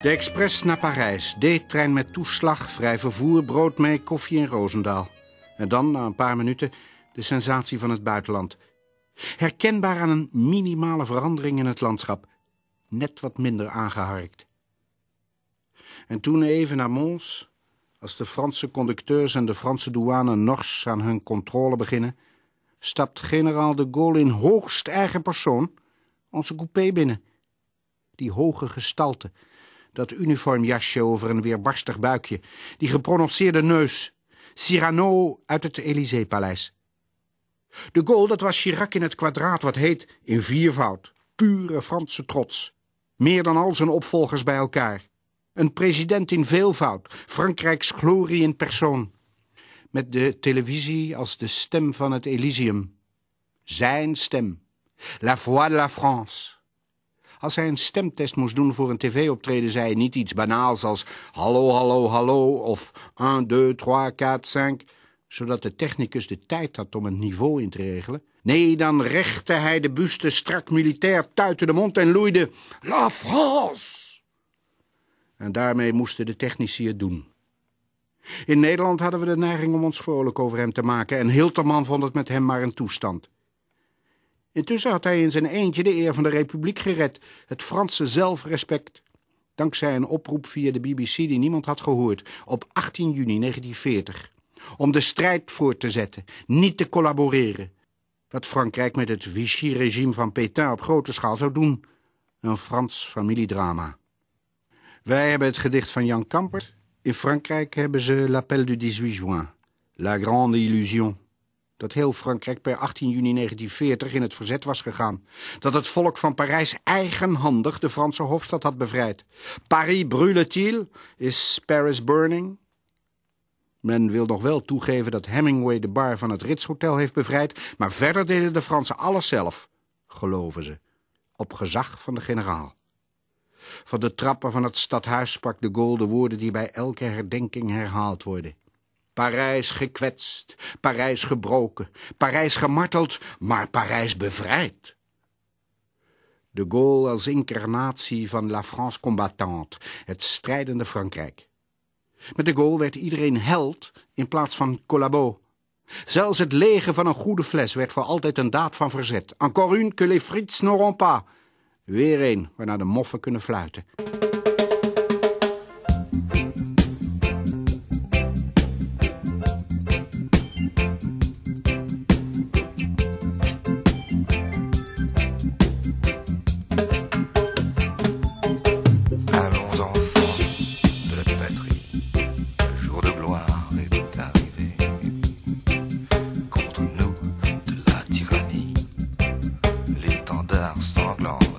De express naar Parijs. D-trein met toeslag, vrij vervoer, brood mee, koffie in Roosendaal. En dan, na een paar minuten, de sensatie van het buitenland. Herkenbaar aan een minimale verandering in het landschap. Net wat minder aangeharkt. En toen even naar Mons, als de Franse conducteurs en de Franse douane nors aan hun controle beginnen, stapt generaal de Gaulle in hoogst eigen persoon onze coupé binnen. Die hoge gestalte, dat uniformjasje over een weerbarstig buikje, die geprononceerde neus, Cyrano uit het Élysée-paleis. De Gaulle, dat was Chirac in het kwadraat, wat heet in viervoud, pure Franse trots. Meer dan al zijn opvolgers bij elkaar. Een president in veelvoud, Frankrijks glorie in persoon. Met de televisie als de stem van het Elysium. Zijn stem. La voix de la France. Als hij een stemtest moest doen voor een tv-optreden, zei hij niet iets banaals als hallo, hallo, hallo of 1, 2, 3, 4, 5, zodat de technicus de tijd had om een niveau in te regelen. Nee, dan rechtte hij de buste strak militair, tuitte de mond en loeide La France. En daarmee moesten de technici het doen. In Nederland hadden we de neiging om ons vrolijk over hem te maken en Hilterman vond het met hem maar een toestand. Intussen had hij in zijn eentje de eer van de republiek gered, het Franse zelfrespect. Dankzij een oproep via de BBC die niemand had gehoord, op 18 juni 1940. Om de strijd voort te zetten, niet te collaboreren. Wat Frankrijk met het Vichy-regime van Pétain op grote schaal zou doen. Een Frans familiedrama. Wij hebben het gedicht van Jan Kamper. In Frankrijk hebben ze L'Appel du 18 juin. La Grande Illusion dat heel Frankrijk per 18 juni 1940 in het verzet was gegaan. Dat het volk van Parijs eigenhandig de Franse hoofdstad had bevrijd. Paris brûle-t-il? Is Paris burning? Men wil nog wel toegeven dat Hemingway de bar van het Ritz Hotel heeft bevrijd, maar verder deden de Fransen alles zelf, geloven ze, op gezag van de generaal. Van de trappen van het stadhuis sprak de Gaulle de woorden die bij elke herdenking herhaald worden. Parijs gekwetst, Parijs gebroken, Parijs gemarteld, maar Parijs bevrijd. De Gaulle als incarnatie van La France combattante, het strijdende Frankrijk. Met de Gaulle werd iedereen held in plaats van collabo. Zelfs het legen van een goede fles werd voor altijd een daad van verzet. Encore une que les frites n'auront pas. Weer een waarna de moffen kunnen fluiten. étendard sanglant.